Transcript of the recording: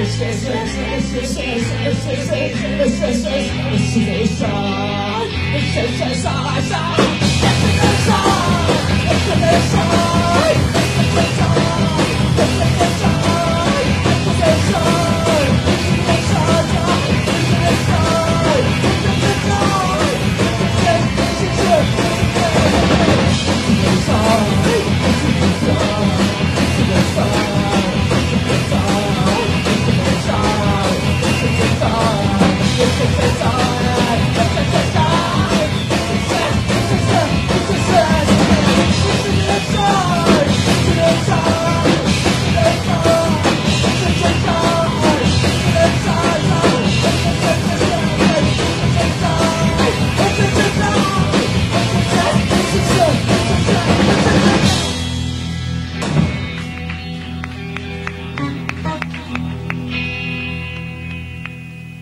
It's